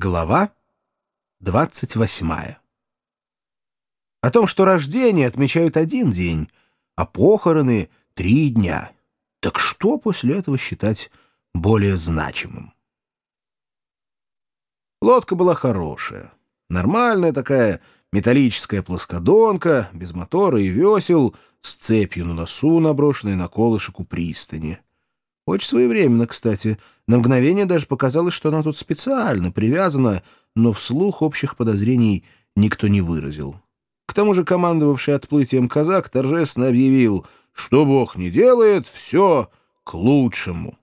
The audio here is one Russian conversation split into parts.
Глава 28 О том, что рождение отмечают один день, а похороны — три дня. Так что после этого считать более значимым? Лодка была хорошая. Нормальная такая металлическая плоскодонка, без мотора и весел, с цепью на носу, наброшенной на колышек у пристани. Очень своевременно, кстати. На мгновение даже показалось, что она тут специально привязана, но вслух общих подозрений никто не выразил. К тому же командовавший отплытием казак торжественно объявил, что Бог не делает, все к лучшему.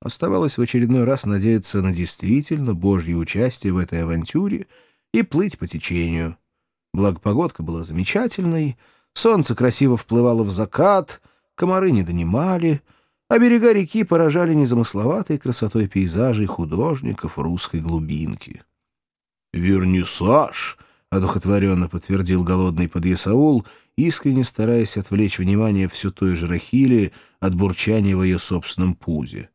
Оставалось в очередной раз надеяться на действительно Божье участие в этой авантюре и плыть по течению. Благо погодка была замечательной, солнце красиво вплывало в закат, комары не донимали — а берега реки поражали незамысловатой красотой пейзажей художников русской глубинки. «Вернисаж!» — одухотворенно подтвердил голодный подъясаул, искренне стараясь отвлечь внимание все той же Рахили от бурчания в ее собственном пузе.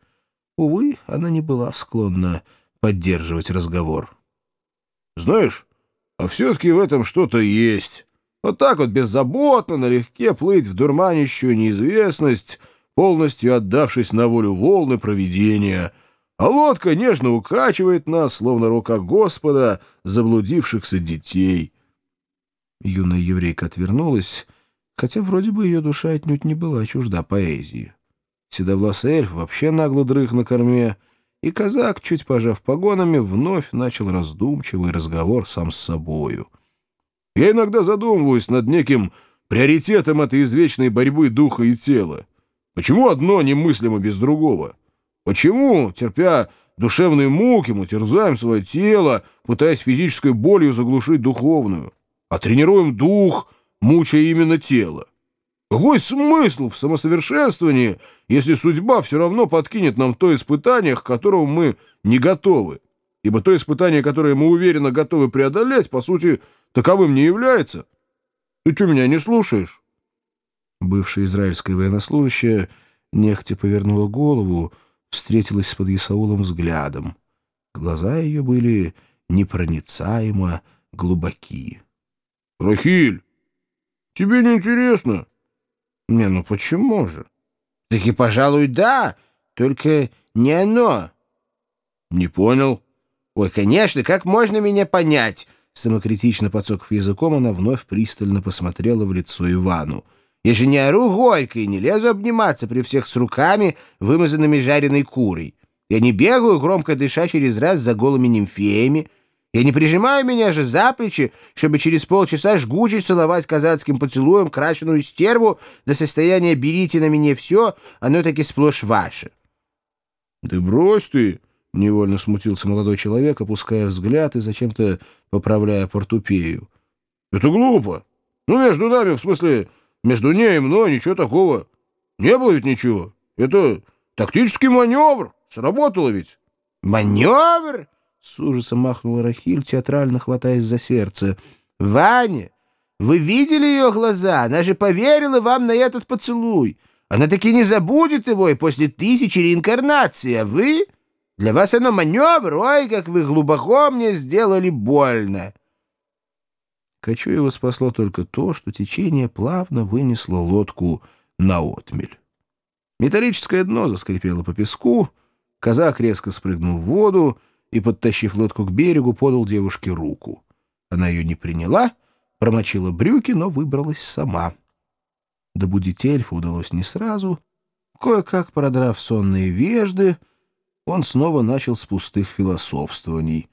Увы, она не была склонна поддерживать разговор. «Знаешь, а все-таки в этом что-то есть. Вот так вот беззаботно, налегке плыть в дурманящую неизвестность — полностью отдавшись на волю волны провидения, а лодка нежно укачивает нас, словно рука Господа, заблудившихся детей. Юная еврейка отвернулась, хотя вроде бы ее душа отнюдь не была чужда поэзии. Седовласый эльф вообще нагло дрых на корме, и казак, чуть пожав погонами, вновь начал раздумчивый разговор сам с собою. «Я иногда задумываюсь над неким приоритетом этой извечной борьбы духа и тела. Почему одно немыслимо без другого? Почему, терпя душевные муки, мы терзаем свое тело, пытаясь физической болью заглушить духовную, а тренируем дух, мучая именно тело? Какой смысл в самосовершенствовании, если судьба все равно подкинет нам то испытание, к которому мы не готовы? Ибо то испытание, которое мы уверенно готовы преодолеть, по сути, таковым не является. Ты что, меня не слушаешь? Бывшая израильская военнослужащая нехотя повернула голову, встретилась с подъясаулом взглядом. Глаза ее были непроницаемо глубоки. — Рахиль, тебе не интересно? — Не, ну почему же? — Так и, пожалуй, да, только не оно. — Не понял. — Ой, конечно, как можно меня понять? Самокритично подсоков языком, она вновь пристально посмотрела в лицо Ивану. — я же не ору горько и не лезу обниматься при всех с руками, вымазанными жареной курой. Я не бегаю, громко дыша через раз за голыми нимфеями. Я не прижимаю меня же за плечи, чтобы через полчаса жгуче целовать казацким поцелуем крашеную стерву до состояния «берите на меня все, оно таки сплошь ваше». — Да брось ты! — невольно смутился молодой человек, опуская взгляд и зачем-то поправляя портупею. — Это глупо. Ну, между нами, в смысле, между ней и мной ничего такого. Не было ведь ничего. Это тактический маневр. Сработало ведь. Маневр? С ужасом махнула Рахиль, театрально хватаясь за сердце. Ваня, вы видели ее глаза? Она же поверила вам на этот поцелуй. Она таки не забудет его и после тысячи реинкарнаций, а вы... Для вас оно маневр, ой, как вы глубоко мне сделали больно. Кочуева спасло только то, что течение плавно вынесло лодку на отмель. Металлическое дно заскрипело по песку, казак резко спрыгнул в воду и, подтащив лодку к берегу, подал девушке руку. Она ее не приняла, промочила брюки, но выбралась сама. Добудить эльфа удалось не сразу. Кое-как продрав сонные вежды, он снова начал с пустых философствований.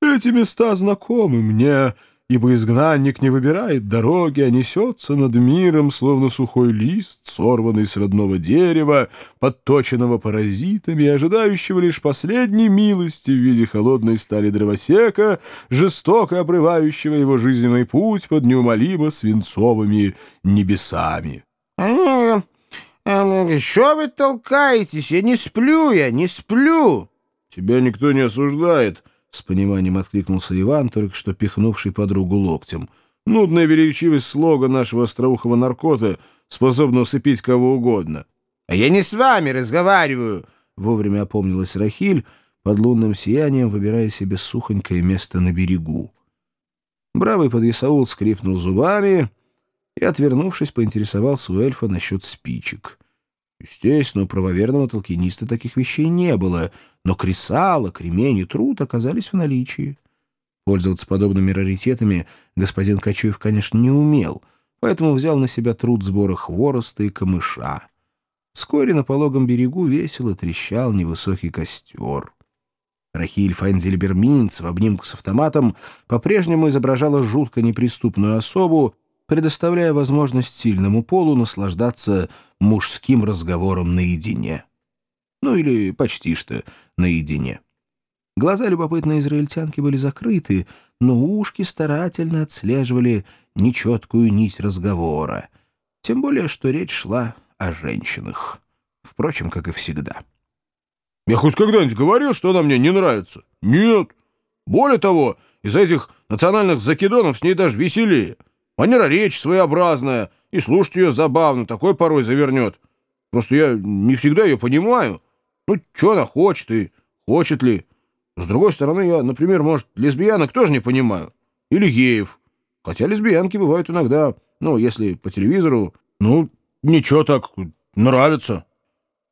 «Эти места знакомы мне», ибо изгнанник не выбирает дороги, а несется над миром, словно сухой лист, сорванный с родного дерева, подточенного паразитами, ожидающего лишь последней милости в виде холодной стали дровосека, жестоко обрывающего его жизненный путь под неумолимо свинцовыми небесами. «Что вы толкаетесь? Я не сплю, я не сплю!» «Тебя никто не осуждает», с пониманием откликнулся Иван, только что пихнувший подругу локтем. «Нудная величивость слога нашего остроухого наркота способна усыпить кого угодно». «А я не с вами разговариваю!» — вовремя опомнилась Рахиль, под лунным сиянием выбирая себе сухонькое место на берегу. Бравый подъясаул скрипнул зубами и, отвернувшись, поинтересовался у эльфа насчет спичек. Естественно, у правоверного толкиниста таких вещей не было, но кресало, кремень и труд оказались в наличии. Пользоваться подобными раритетами господин Кочуев, конечно, не умел, поэтому взял на себя труд сбора хвороста и камыша. Вскоре на пологом берегу весело трещал невысокий костер. Рахиль Файнзельберминц в обнимку с автоматом по-прежнему изображала жутко неприступную особу, предоставляя возможность сильному полу наслаждаться мужским разговором наедине. Ну или почти что наедине. Глаза любопытной израильтянки были закрыты, но ушки старательно отслеживали нечеткую нить разговора. Тем более, что речь шла о женщинах. Впрочем, как и всегда. Я хоть когда-нибудь говорил, что она мне не нравится? Нет. Более того, из-за этих национальных закидонов с ней даже веселее. Манера речи своеобразная, и слушать ее забавно, такой порой завернет. Просто я не всегда ее понимаю. Ну, что она хочет и хочет ли. С другой стороны, я, например, может, лесбиянок тоже не понимаю. Или геев. Хотя лесбиянки бывают иногда, ну, если по телевизору, ну, ничего так, нравится.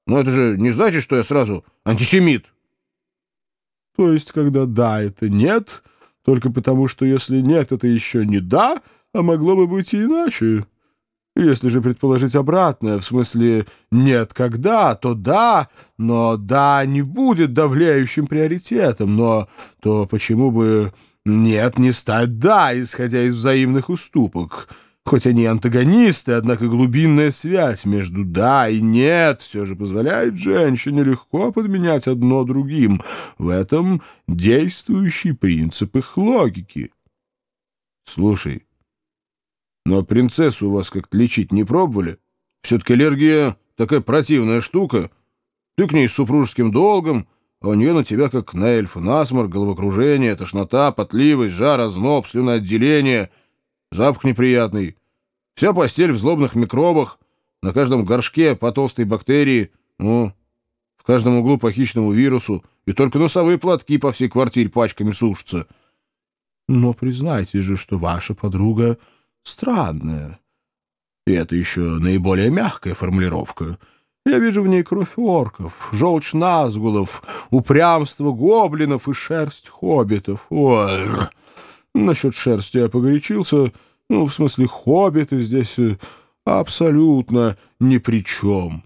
Но это же не значит, что я сразу антисемит. То есть, когда «да» — это «нет», только потому, что если «нет» — это еще не «да», а могло бы быть и иначе. Если же предположить обратное, в смысле «нет, когда», то «да», но «да» не будет давляющим приоритетом, но то почему бы «нет» не стать «да», исходя из взаимных уступок — Хоть они антагонисты, однако глубинная связь между «да» и «нет» все же позволяет женщине легко подменять одно другим. В этом действующий принцип их логики. Слушай, но принцессу у вас как-то лечить не пробовали? Все-таки аллергия такая противная штука. Ты к ней с супружеским долгом, а у нее на тебя как на эльфа насморк, головокружение, тошнота, потливость, жар, озноб, слюноотделение — Запах неприятный. Вся постель в злобных микробах, на каждом горшке по толстой бактерии, ну, в каждом углу по хищному вирусу, и только носовые платки по всей квартире пачками сушатся. Но признайте же, что ваша подруга странная. И это еще наиболее мягкая формулировка. Я вижу в ней кровь орков, желчь назгулов, упрямство гоблинов и шерсть хоббитов. Ой... Насчет шерсти я погорячился. Ну, в смысле, хоббиты здесь э, абсолютно ни при чем.